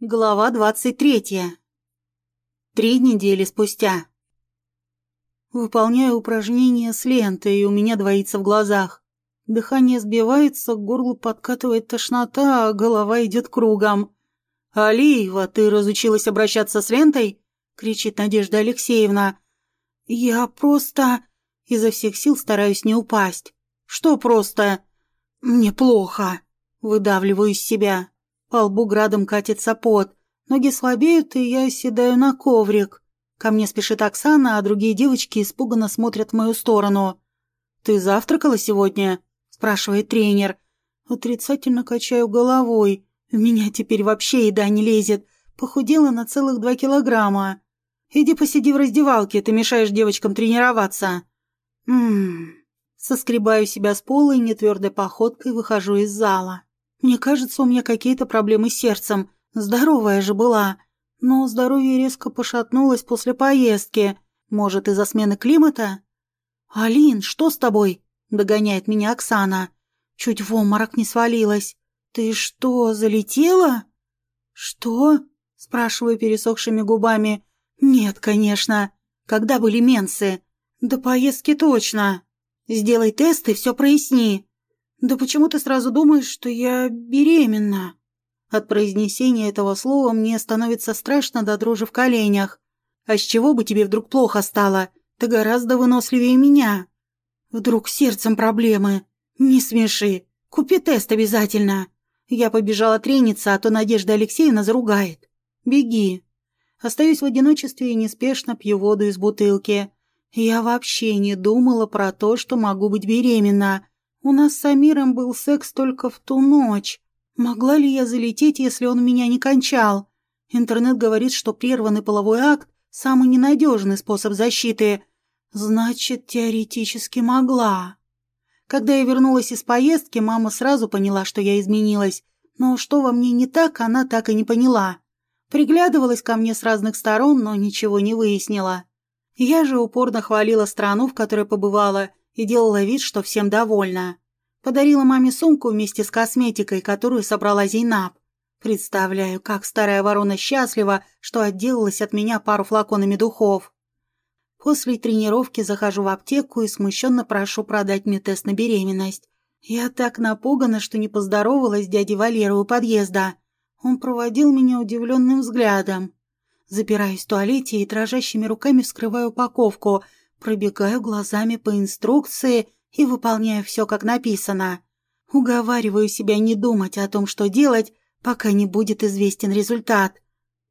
Глава двадцать третья. Три недели спустя. Выполняю упражнения с лентой, и у меня двоится в глазах. Дыхание сбивается, к горлу подкатывает тошнота, а голова идет кругом. «Алиева, ты разучилась обращаться с лентой?» — кричит Надежда Алексеевна. «Я просто...» Изо всех сил стараюсь не упасть. «Что просто?» «Мне плохо», — выдавливаю из себя. По лбу градом катится пот. Ноги слабеют, и я оседаю на коврик. Ко мне спешит Оксана, а другие девочки испуганно смотрят в мою сторону. «Ты завтракала сегодня?» – спрашивает тренер. Отрицательно качаю головой. У меня теперь вообще еда не лезет. Похудела на целых два килограмма. Иди посиди в раздевалке, ты мешаешь девочкам тренироваться. Ммм. Соскребаю себя с пола и нетвердой походкой выхожу из зала. Мне кажется, у меня какие-то проблемы с сердцем. Здоровая же была. Но здоровье резко пошатнулось после поездки. Может, из-за смены климата? «Алин, что с тобой?» – догоняет меня Оксана. Чуть в обморок не свалилась. «Ты что, залетела?» «Что?» – спрашиваю пересохшими губами. «Нет, конечно. Когда были менсы?» «До поездки точно. Сделай тест и все проясни». «Да почему ты сразу думаешь, что я беременна?» От произнесения этого слова мне становится страшно до дрожи в коленях. «А с чего бы тебе вдруг плохо стало? Ты гораздо выносливее меня». «Вдруг сердцем проблемы?» «Не смеши. Купи тест обязательно». Я побежала трениться, а то Надежда Алексеевна заругает. «Беги». Остаюсь в одиночестве и неспешно пью воду из бутылки. Я вообще не думала про то, что могу быть беременна. У нас с Амиром был секс только в ту ночь. Могла ли я залететь, если он меня не кончал? Интернет говорит, что прерванный половой акт – самый ненадежный способ защиты. Значит, теоретически могла. Когда я вернулась из поездки, мама сразу поняла, что я изменилась. Но что во мне не так, она так и не поняла. Приглядывалась ко мне с разных сторон, но ничего не выяснила. Я же упорно хвалила страну, в которой побывала, и делала вид, что всем довольна. Подарила маме сумку вместе с косметикой, которую собрала Зейнаб. Представляю, как старая ворона счастлива, что отделалась от меня пару флаконами духов. После тренировки захожу в аптеку и смущенно прошу продать мне тест на беременность. Я так напугана, что не поздоровалась с дядей у подъезда. Он проводил меня удивленным взглядом. Запираюсь в туалете и дрожащими руками вскрываю упаковку – Пробегаю глазами по инструкции и выполняю все, как написано. Уговариваю себя не думать о том, что делать, пока не будет известен результат.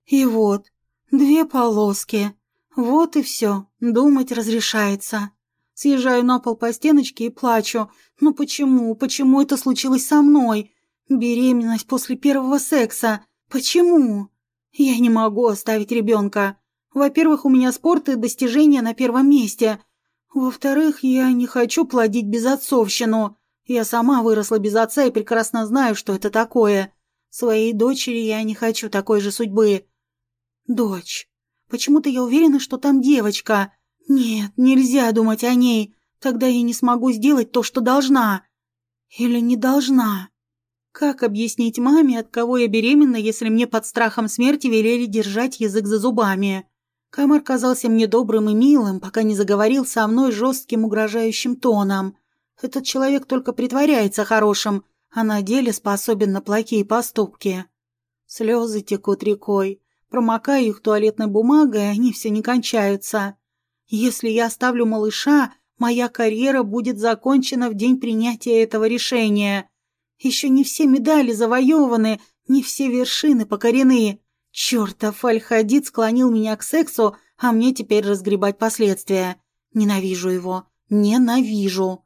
И вот, две полоски. Вот и все, думать разрешается. Съезжаю на пол по стеночке и плачу. Ну почему, почему это случилось со мной? Беременность после первого секса. Почему? Я не могу оставить ребенка. Во-первых, у меня спорт и достижения на первом месте. Во-вторых, я не хочу плодить безотцовщину. Я сама выросла без отца и прекрасно знаю, что это такое. Своей дочери я не хочу такой же судьбы. Дочь. Почему-то я уверена, что там девочка. Нет, нельзя думать о ней. Тогда я не смогу сделать то, что должна. Или не должна. Как объяснить маме, от кого я беременна, если мне под страхом смерти велели держать язык за зубами? Камар казался мне добрым и милым, пока не заговорил со мной жестким угрожающим тоном. Этот человек только притворяется хорошим, а на деле способен на плохие поступки. Слезы текут рекой. Промокаю их туалетной бумагой, они все не кончаются. Если я оставлю малыша, моя карьера будет закончена в день принятия этого решения. Еще не все медали завоеваны, не все вершины покорены. Чёртов Аль-Хадид склонил меня к сексу, а мне теперь разгребать последствия. Ненавижу его. Ненавижу.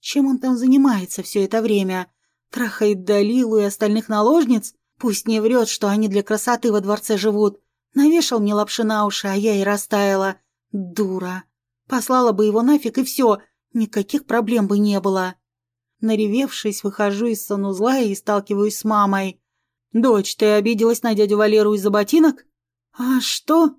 Чем он там занимается все это время? Трахает Далилу и остальных наложниц? Пусть не врет, что они для красоты во дворце живут. Навешал мне лапши на уши, а я и растаяла. Дура. Послала бы его нафиг и все. Никаких проблем бы не было. Наревевшись, выхожу из санузла и сталкиваюсь с мамой. «Дочь, ты обиделась на дядю Валеру из-за ботинок?» «А что?»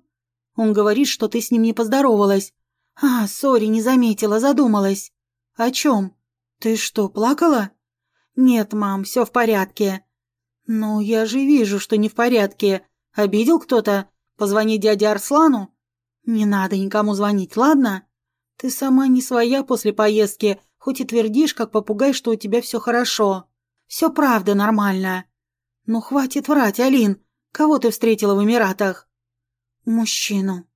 «Он говорит, что ты с ним не поздоровалась». «А, сори, не заметила, задумалась». «О чем? Ты что, плакала?» «Нет, мам, все в порядке». «Ну, я же вижу, что не в порядке. Обидел кто-то? Позвони дяде Арслану?» «Не надо никому звонить, ладно? Ты сама не своя после поездки, хоть и твердишь, как попугай, что у тебя все хорошо. Все правда нормально. Ну, хватит врать, Алин. Кого ты встретила в Эмиратах?» «Мужчину».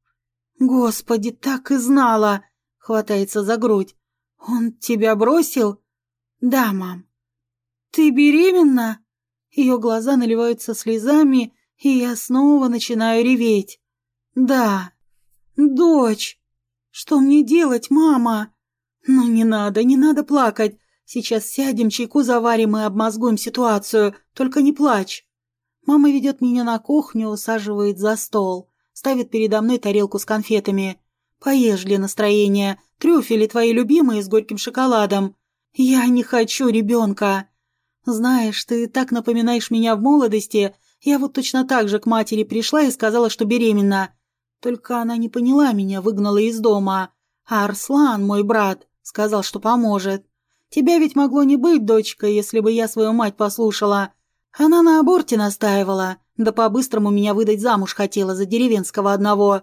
«Господи, так и знала!» — хватается за грудь. «Он тебя бросил?» «Да, мам». «Ты беременна?» Ее глаза наливаются слезами, и я снова начинаю реветь. «Да». «Дочь!» «Что мне делать, мама?» «Ну, не надо, не надо плакать. Сейчас сядем, чайку заварим и обмозгуем ситуацию. Только не плачь». Мама ведет меня на кухню, усаживает за стол, ставит передо мной тарелку с конфетами. «Поешь для настроения. Трюфели твои любимые с горьким шоколадом. Я не хочу ребенка. Знаешь, ты так напоминаешь меня в молодости. Я вот точно так же к матери пришла и сказала, что беременна. Только она не поняла меня, выгнала из дома. А Арслан, мой брат, сказал, что поможет. Тебя ведь могло не быть, дочка, если бы я свою мать послушала. Она на аборте настаивала, да по-быстрому меня выдать замуж хотела за деревенского одного.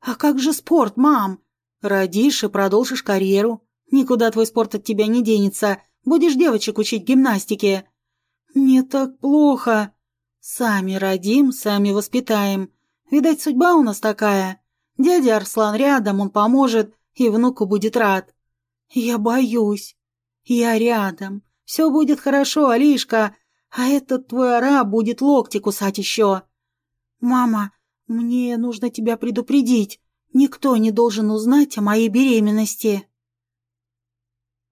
А как же спорт, мам? Родишь и продолжишь карьеру. Никуда твой спорт от тебя не денется. Будешь девочек учить гимнастике. Мне так плохо. Сами родим, сами воспитаем. Видать, судьба у нас такая. Дядя Арслан рядом, он поможет, и внуку будет рад. Я боюсь. Я рядом. Все будет хорошо, Алишка, а этот твой араб будет локти кусать еще. Мама, мне нужно тебя предупредить. Никто не должен узнать о моей беременности.